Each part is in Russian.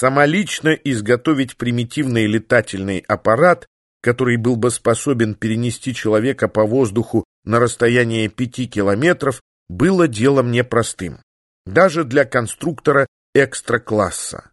самолично изготовить примитивный летательный аппарат, который был бы способен перенести человека по воздуху на расстояние пяти километров, было делом непростым. Даже для конструктора экстра-класса.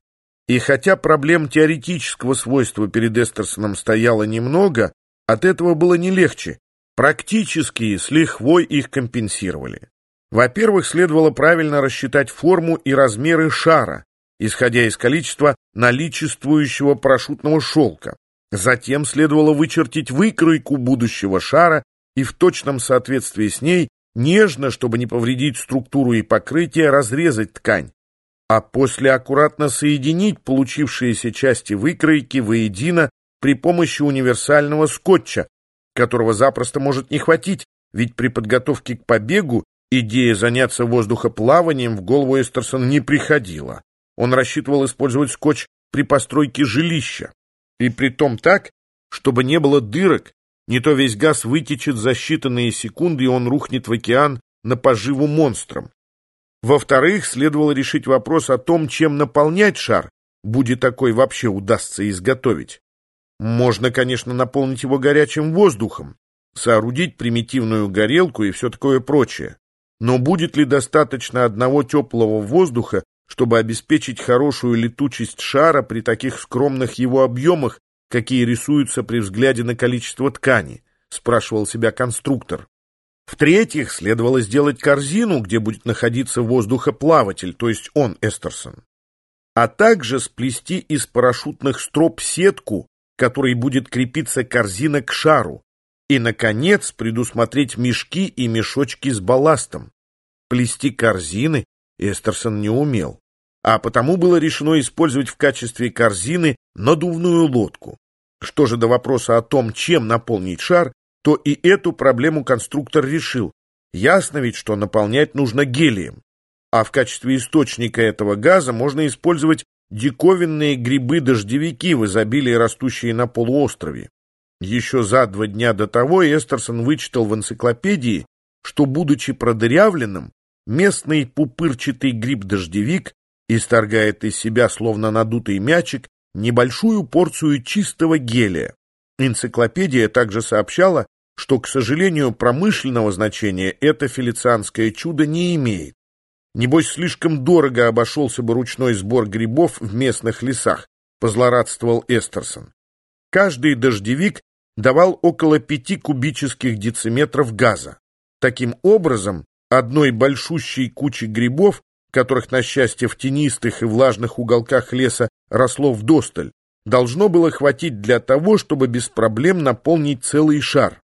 И хотя проблем теоретического свойства перед Эстерсоном стояло немного, от этого было не легче. Практические с лихвой их компенсировали. Во-первых, следовало правильно рассчитать форму и размеры шара, исходя из количества наличествующего парашютного шелка. Затем следовало вычертить выкройку будущего шара и в точном соответствии с ней нежно, чтобы не повредить структуру и покрытие, разрезать ткань, а после аккуратно соединить получившиеся части выкройки воедино при помощи универсального скотча, которого запросто может не хватить, ведь при подготовке к побегу идея заняться воздухоплаванием в голову Эстерсона не приходила. Он рассчитывал использовать скотч при постройке жилища, и при том так, чтобы не было дырок, не то весь газ вытечет за считанные секунды, и он рухнет в океан на поживу монстрам. Во-вторых, следовало решить вопрос о том, чем наполнять шар, будет такой вообще удастся изготовить. Можно, конечно, наполнить его горячим воздухом, соорудить примитивную горелку и все такое прочее. Но будет ли достаточно одного теплого воздуха, чтобы обеспечить хорошую летучесть шара при таких скромных его объемах, какие рисуются при взгляде на количество ткани, спрашивал себя конструктор. В-третьих, следовало сделать корзину, где будет находиться воздухоплаватель, то есть он, Эстерсон. А также сплести из парашютных строп сетку, которой будет крепиться корзина к шару. И, наконец, предусмотреть мешки и мешочки с балластом. Плести корзины Эстерсон не умел, а потому было решено использовать в качестве корзины надувную лодку. Что же до вопроса о том, чем наполнить шар, то и эту проблему конструктор решил. Ясно ведь, что наполнять нужно гелием. А в качестве источника этого газа можно использовать диковинные грибы-дождевики в изобилии растущие на полуострове. Еще за два дня до того Эстерсон вычитал в энциклопедии, что, будучи продырявленным, местный пупырчатый гриб-дождевик исторгает из себя, словно надутый мячик, небольшую порцию чистого гелия. Энциклопедия также сообщала, что, к сожалению, промышленного значения это фелицианское чудо не имеет. Небось, слишком дорого обошелся бы ручной сбор грибов в местных лесах, позлорадствовал Эстерсон. Каждый дождевик давал около пяти кубических дециметров газа. Таким образом, одной большущей кучи грибов, которых, на счастье, в тенистых и влажных уголках леса росло вдосталь, должно было хватить для того, чтобы без проблем наполнить целый шар.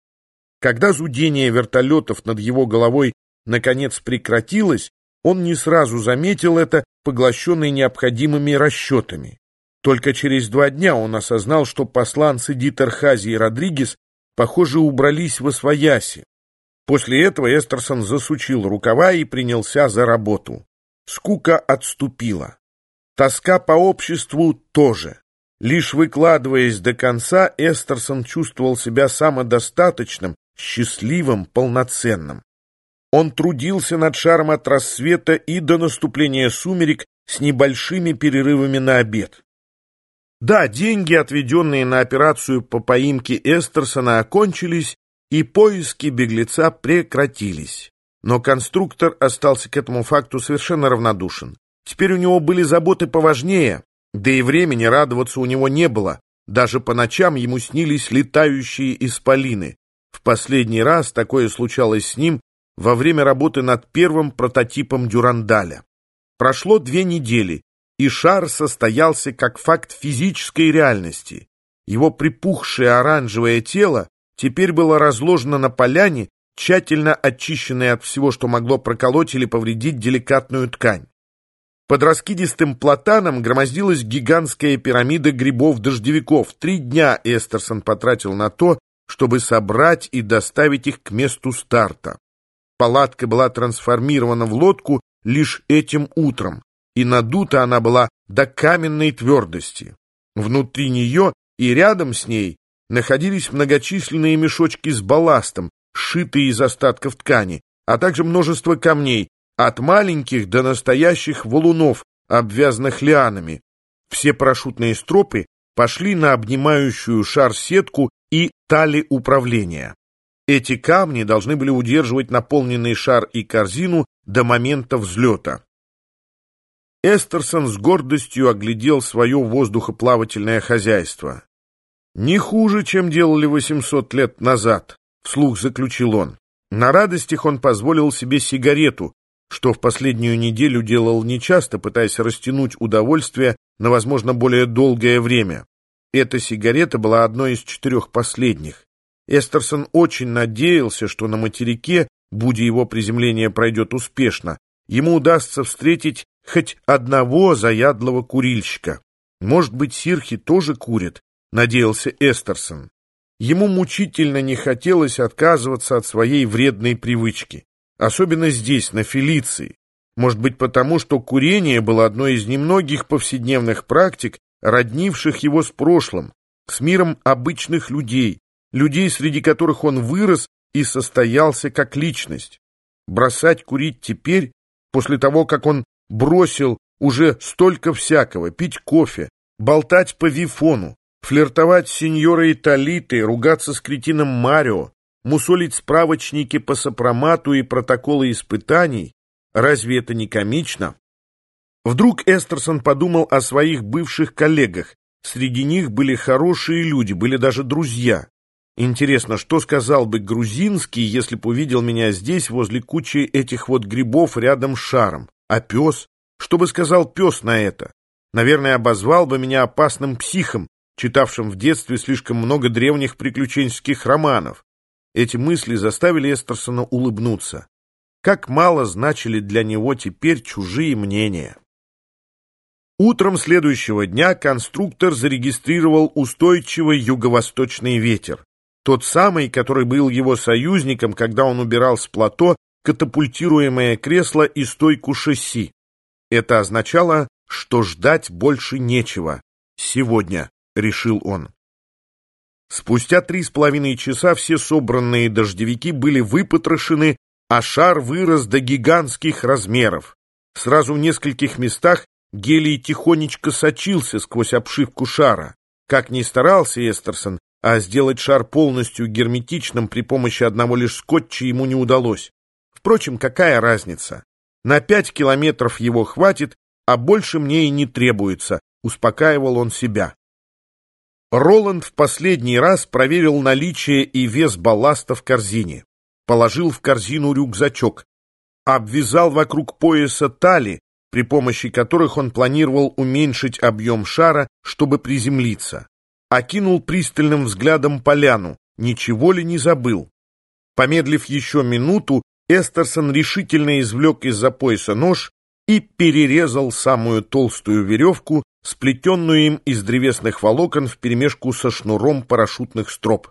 Когда зудение вертолетов над его головой наконец прекратилось, он не сразу заметил это, поглощенный необходимыми расчетами. Только через два дня он осознал, что посланцы Дитерхази и Родригес, похоже, убрались во свояси. После этого Эстерсон засучил рукава и принялся за работу. Скука отступила. Тоска по обществу тоже. Лишь выкладываясь до конца, Эстерсон чувствовал себя самодостаточным, счастливым, полноценным. Он трудился над шаром от рассвета и до наступления сумерек с небольшими перерывами на обед. Да, деньги, отведенные на операцию по поимке Эстерсона, окончились, и поиски беглеца прекратились. Но конструктор остался к этому факту совершенно равнодушен. Теперь у него были заботы поважнее, да и времени радоваться у него не было. Даже по ночам ему снились летающие исполины. В последний раз такое случалось с ним во время работы над первым прототипом Дюрандаля. Прошло две недели, и шар состоялся как факт физической реальности. Его припухшее оранжевое тело теперь было разложено на поляне, тщательно очищенной от всего, что могло проколоть или повредить деликатную ткань. Под раскидистым платаном громоздилась гигантская пирамида грибов-дождевиков. Три дня Эстерсон потратил на то, чтобы собрать и доставить их к месту старта. Палатка была трансформирована в лодку лишь этим утром, и надута она была до каменной твердости. Внутри нее и рядом с ней находились многочисленные мешочки с балластом, сшитые из остатков ткани, а также множество камней, от маленьких до настоящих валунов, обвязанных лианами. Все парашютные стропы пошли на обнимающую шар сетку и тали управления. Эти камни должны были удерживать наполненный шар и корзину до момента взлета. Эстерсон с гордостью оглядел свое воздухоплавательное хозяйство. «Не хуже, чем делали 800 лет назад», — вслух заключил он. На радостях он позволил себе сигарету, что в последнюю неделю делал нечасто, пытаясь растянуть удовольствие на, возможно, более долгое время. Эта сигарета была одной из четырех последних. Эстерсон очень надеялся, что на материке, будь его приземление пройдет успешно, ему удастся встретить хоть одного заядлого курильщика. Может быть, сирхи тоже курят, надеялся Эстерсон. Ему мучительно не хотелось отказываться от своей вредной привычки. Особенно здесь, на Фелиции. Может быть, потому что курение было одной из немногих повседневных практик, роднивших его с прошлым, с миром обычных людей, людей, среди которых он вырос и состоялся как личность. Бросать курить теперь, после того, как он бросил уже столько всякого, пить кофе, болтать по вифону, флиртовать с сеньорой Талитой, ругаться с кретином Марио, мусолить справочники по сопромату и протоколы испытаний, разве это не комично? Вдруг Эстерсон подумал о своих бывших коллегах. Среди них были хорошие люди, были даже друзья. Интересно, что сказал бы грузинский, если бы увидел меня здесь, возле кучи этих вот грибов рядом с шаром? А пес? Что бы сказал пес на это? Наверное, обозвал бы меня опасным психом, читавшим в детстве слишком много древних приключенческих романов. Эти мысли заставили Эстерсона улыбнуться. Как мало значили для него теперь чужие мнения. Утром следующего дня конструктор зарегистрировал устойчивый юго-восточный ветер. Тот самый, который был его союзником, когда он убирал с плато катапультируемое кресло и стойку шасси. Это означало, что ждать больше нечего. Сегодня, решил он. Спустя три с половиной часа все собранные дождевики были выпотрошены, а шар вырос до гигантских размеров. Сразу в нескольких местах гелий тихонечко сочился сквозь обшивку шара. Как ни старался Эстерсон, а сделать шар полностью герметичным при помощи одного лишь скотча ему не удалось. Впрочем, какая разница? На пять километров его хватит, а больше мне и не требуется, успокаивал он себя. Роланд в последний раз проверил наличие и вес балласта в корзине. Положил в корзину рюкзачок. Обвязал вокруг пояса тали, при помощи которых он планировал уменьшить объем шара, чтобы приземлиться окинул пристальным взглядом поляну, ничего ли не забыл. Помедлив еще минуту, Эстерсон решительно извлек из-за пояса нож и перерезал самую толстую веревку, сплетенную им из древесных волокон вперемешку со шнуром парашютных строп.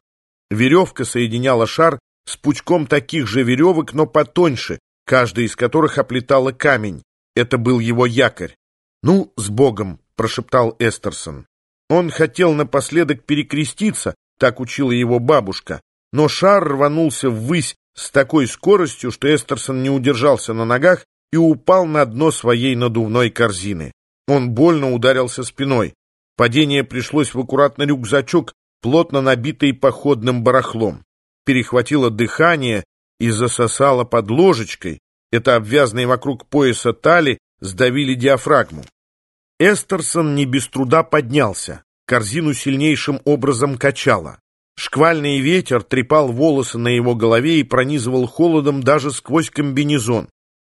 Веревка соединяла шар с пучком таких же веревок, но потоньше, каждая из которых оплетала камень. Это был его якорь. «Ну, с Богом!» — прошептал Эстерсон. Он хотел напоследок перекреститься, так учила его бабушка, но шар рванулся ввысь с такой скоростью, что Эстерсон не удержался на ногах и упал на дно своей надувной корзины. Он больно ударился спиной. Падение пришлось в аккуратный рюкзачок, плотно набитый походным барахлом. Перехватило дыхание и засосало под ложечкой. Это обвязанные вокруг пояса тали сдавили диафрагму. Эстерсон не без труда поднялся. Корзину сильнейшим образом качало. Шквальный ветер трепал волосы на его голове и пронизывал холодом даже сквозь комбинезон.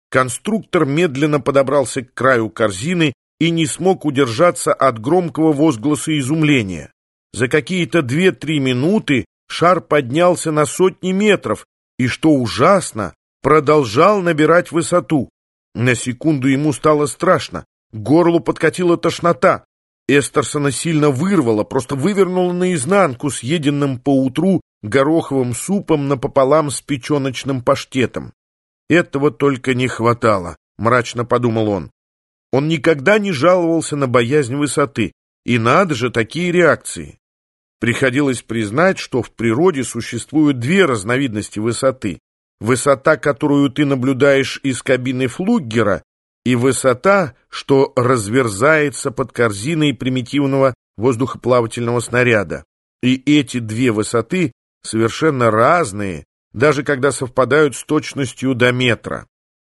Конструктор медленно подобрался к краю корзины и не смог удержаться от громкого возгласа изумления. За какие-то две-три минуты шар поднялся на сотни метров и, что ужасно, продолжал набирать высоту. На секунду ему стало страшно. К горлу подкатила тошнота. Эстерсона сильно вырвало, просто вывернуло наизнанку съеденным поутру гороховым супом напополам с печеночным паштетом. Этого только не хватало, мрачно подумал он. Он никогда не жаловался на боязнь высоты, и надо же такие реакции. Приходилось признать, что в природе существуют две разновидности высоты. Высота, которую ты наблюдаешь из кабины флуггера, и высота, что разверзается под корзиной примитивного воздухоплавательного снаряда. И эти две высоты совершенно разные, даже когда совпадают с точностью до метра.